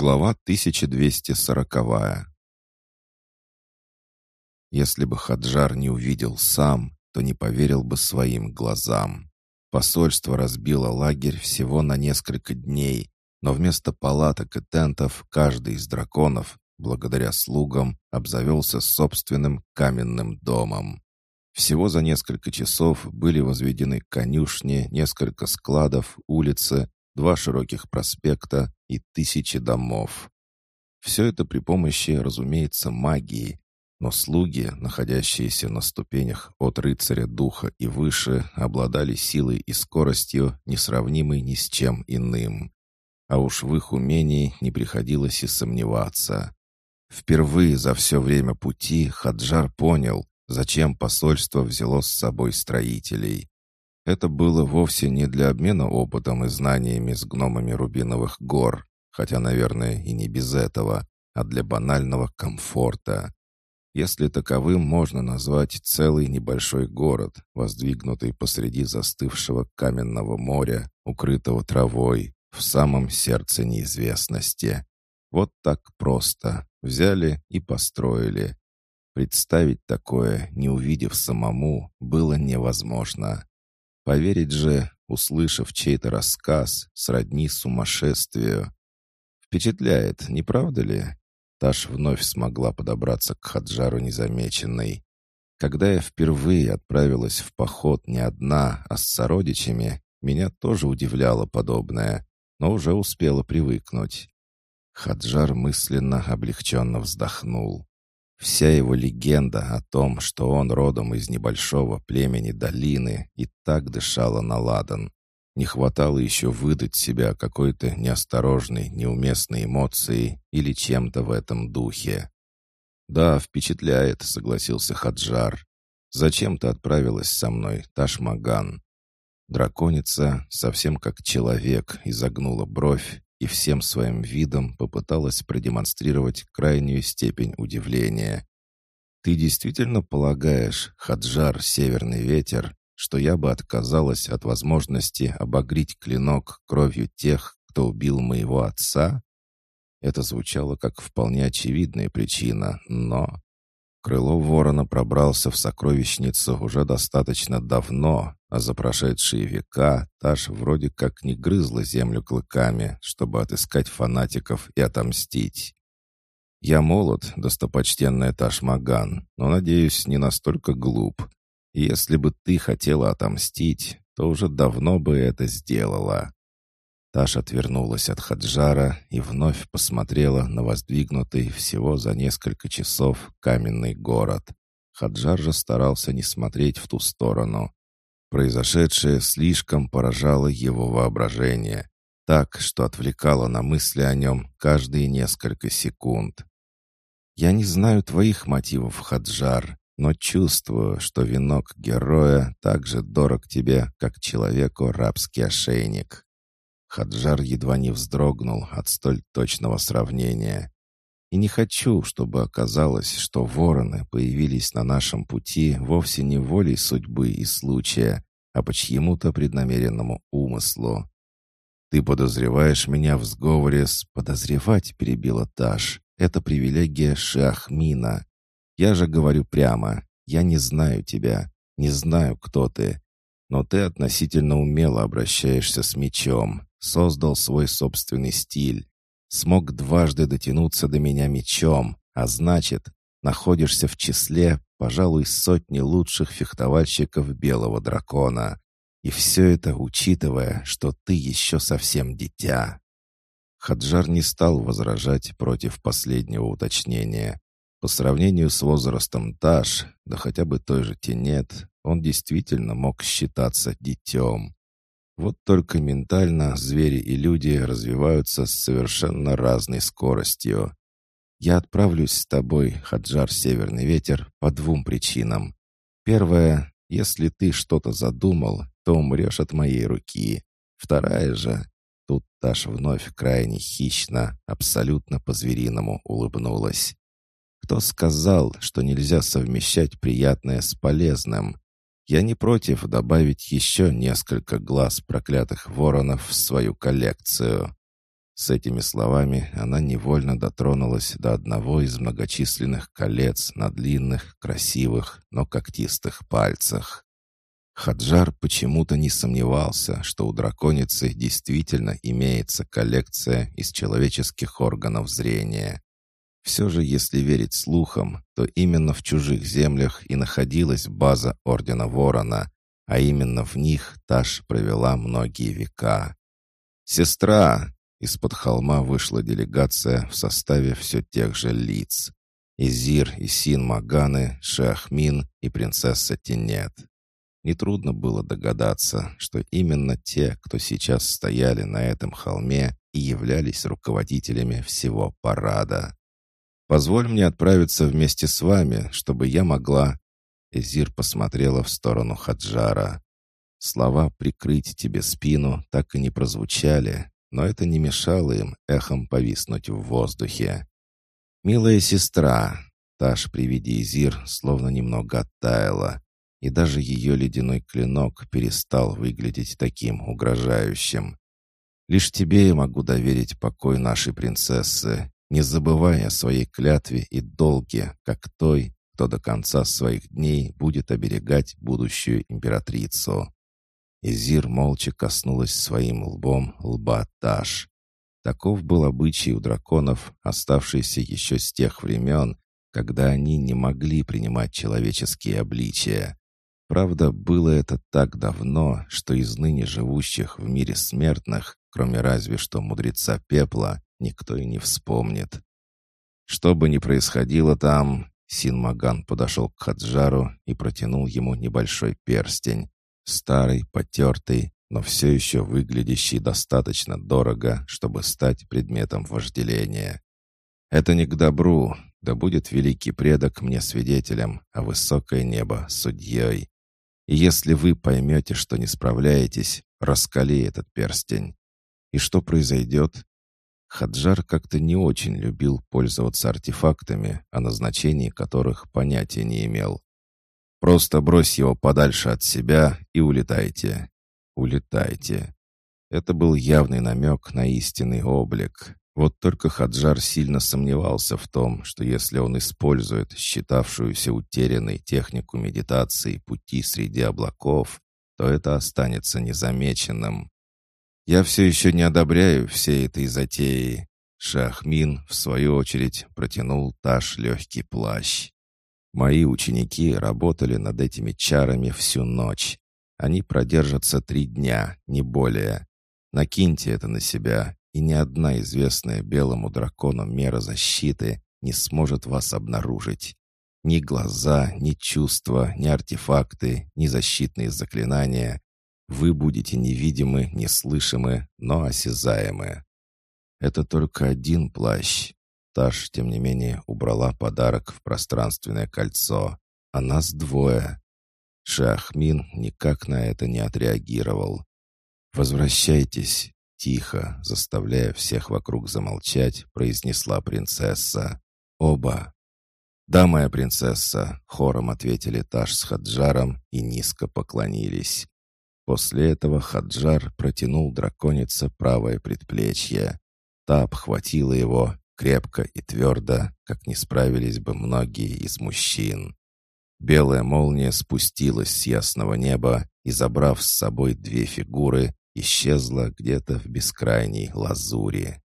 Глава 1240 Если бы Хаджар не увидел сам, то не поверил бы своим глазам. Посольство разбило лагерь всего на несколько дней, но вместо палаток и тентов каждый из драконов, благодаря слугам, обзавелся собственным каменным домом. Всего за несколько часов были возведены конюшни, несколько складов, улицы, два широких проспекта и тысячи домов. Все это при помощи, разумеется, магии, но слуги, находящиеся на ступенях от рыцаря духа и выше, обладали силой и скоростью, несравнимой ни с чем иным. А уж в их умении не приходилось и сомневаться. Впервые за все время пути Хаджар понял, зачем посольство взяло с собой строителей. Это было вовсе не для обмена опытом и знаниями с гномами Рубиновых гор, хотя, наверное, и не без этого, а для банального комфорта. Если таковым можно назвать целый небольшой город, воздвигнутый посреди застывшего каменного моря, укрытого травой, в самом сердце неизвестности. Вот так просто. Взяли и построили. Представить такое, не увидев самому, было невозможно. Поверить же, услышав чей-то рассказ, сродни сумасшествию. Впечатляет, не правда ли? Таш вновь смогла подобраться к Хаджару незамеченной. Когда я впервые отправилась в поход не одна, а с сородичами, меня тоже удивляло подобное, но уже успела привыкнуть. Хаджар мысленно облегченно вздохнул. Вся его легенда о том, что он родом из небольшого племени долины, и так дышала на ладан. Не хватало еще выдать себя какой-то неосторожной, неуместной эмоцией или чем-то в этом духе. «Да, впечатляет», — согласился Хаджар. «Зачем ты отправилась со мной, Ташмаган?» Драконица, совсем как человек, изогнула бровь и всем своим видом попыталась продемонстрировать крайнюю степень удивления. «Ты действительно полагаешь, Хаджар Северный Ветер, что я бы отказалась от возможности обогреть клинок кровью тех, кто убил моего отца?» Это звучало как вполне очевидная причина, но... Крыло ворона пробрался в сокровищницу уже достаточно давно, а за прошедшие века Таш вроде как не грызла землю клыками, чтобы отыскать фанатиков и отомстить. Я молод, достопочтенная Таш Маган, но, надеюсь, не настолько глуп. Если бы ты хотела отомстить, то уже давно бы это сделала. Таш отвернулась от Хаджара и вновь посмотрела на воздвигнутый всего за несколько часов каменный город. Хаджар же старался не смотреть в ту сторону. Произошедшее слишком поражало его воображение, так, что отвлекало на мысли о нем каждые несколько секунд. «Я не знаю твоих мотивов, Хаджар, но чувствую, что венок героя так же дорог тебе, как человеку рабский ошейник. Хаджар едва не вздрогнул от столь точного сравнения. И не хочу, чтобы оказалось, что вороны появились на нашем пути вовсе не волей судьбы и случая, а по чьему-то преднамеренному умыслу. «Ты подозреваешь меня в сговоре с...» «Подозревать», — перебила Таш. «Это привилегия Шахмина. Я же говорю прямо. Я не знаю тебя, не знаю, кто ты. Но ты относительно умело обращаешься с мечом, создал свой собственный стиль, смог дважды дотянуться до меня мечом, а значит, находишься в числе, пожалуй, сотни лучших фехтовальщиков Белого Дракона. И все это учитывая, что ты еще совсем дитя. Хаджар не стал возражать против последнего уточнения. По сравнению с возрастом Таш, да хотя бы той же Тенет, он действительно мог считаться детем. Вот только ментально звери и люди развиваются с совершенно разной скоростью. Я отправлюсь с тобой, Хаджар Северный Ветер, по двум причинам. Первая, если ты что-то задумал, то умрешь от моей руки. Вторая же, тут Таш вновь крайне хищно, абсолютно по-звериному улыбнулась. Кто сказал, что нельзя совмещать приятное с полезным? Я не против добавить еще несколько глаз проклятых воронов в свою коллекцию. С этими словами она невольно дотронулась до одного из многочисленных колец на длинных, красивых, но когтистых пальцах. Хаджар почему-то не сомневался, что у драконицы действительно имеется коллекция из человеческих органов зрения. Все же, если верить слухам, то именно в чужих землях и находилась база Ордена Ворона, а именно в них Таш провела многие века. «Сестра!» — из-под холма вышла делегация в составе все тех же лиц. Изир и Син Маганы, Шахмин и принцесса Тенет. Нетрудно было догадаться, что именно те, кто сейчас стояли на этом холме и являлись руководителями всего парада. «Позволь мне отправиться вместе с вами, чтобы я могла...» Эзир посмотрела в сторону Хаджара. Слова «прикрыть тебе спину» так и не прозвучали, но это не мешало им эхом повиснуть в воздухе. «Милая сестра!» Таш при виде Изир словно немного оттаяла, и даже ее ледяной клинок перестал выглядеть таким угрожающим. «Лишь тебе я могу доверить покой нашей принцессы, не забывая о своей клятве и долге, как той, кто до конца своих дней будет оберегать будущую императрицу». Изир молча коснулась своим лбом лба Таш. Таков был обычай у драконов, оставшийся еще с тех времен, когда они не могли принимать человеческие обличия. Правда, было это так давно, что из ныне живущих в мире смертных, кроме разве что мудреца пепла, никто и не вспомнит. Что бы ни происходило там, Синмаган подошел к Хаджару и протянул ему небольшой перстень. Старый, потертый, но все еще выглядящий достаточно дорого, чтобы стать предметом вожделения. «Это не к добру, да будет великий предок мне свидетелем, а высокое небо — судьей. И если вы поймете, что не справляетесь, раскали этот перстень. И что произойдет? Хаджар как-то не очень любил пользоваться артефактами, о назначении которых понятия не имел. Просто брось его подальше от себя и улетайте. Улетайте. Это был явный намек на истинный облик. Вот только Хаджар сильно сомневался в том, что если он использует считавшуюся утерянной технику медитации пути среди облаков, то это останется незамеченным. «Я все еще не одобряю всей этой затеи», Шахмин, в свою очередь, протянул Таш легкий плащ. «Мои ученики работали над этими чарами всю ночь. Они продержатся три дня, не более. Накиньте это на себя и ни одна известная белому дракону мера защиты не сможет вас обнаружить. Ни глаза, ни чувства, ни артефакты, ни защитные заклинания. Вы будете невидимы, неслышимы, но осязаемы. Это только один плащ. Таш, тем не менее, убрала подарок в пространственное кольцо. А нас двое. Шахмин никак на это не отреагировал. «Возвращайтесь, Тихо, заставляя всех вокруг замолчать, произнесла принцесса. «Оба!» «Да, моя принцесса!» — хором ответили Таш с Хаджаром и низко поклонились. После этого Хаджар протянул драконице правое предплечье. Та обхватила его крепко и твердо, как не справились бы многие из мужчин. Белая молния спустилась с ясного неба и, забрав с собой две фигуры, исчезла где-то в бескрайней лазури.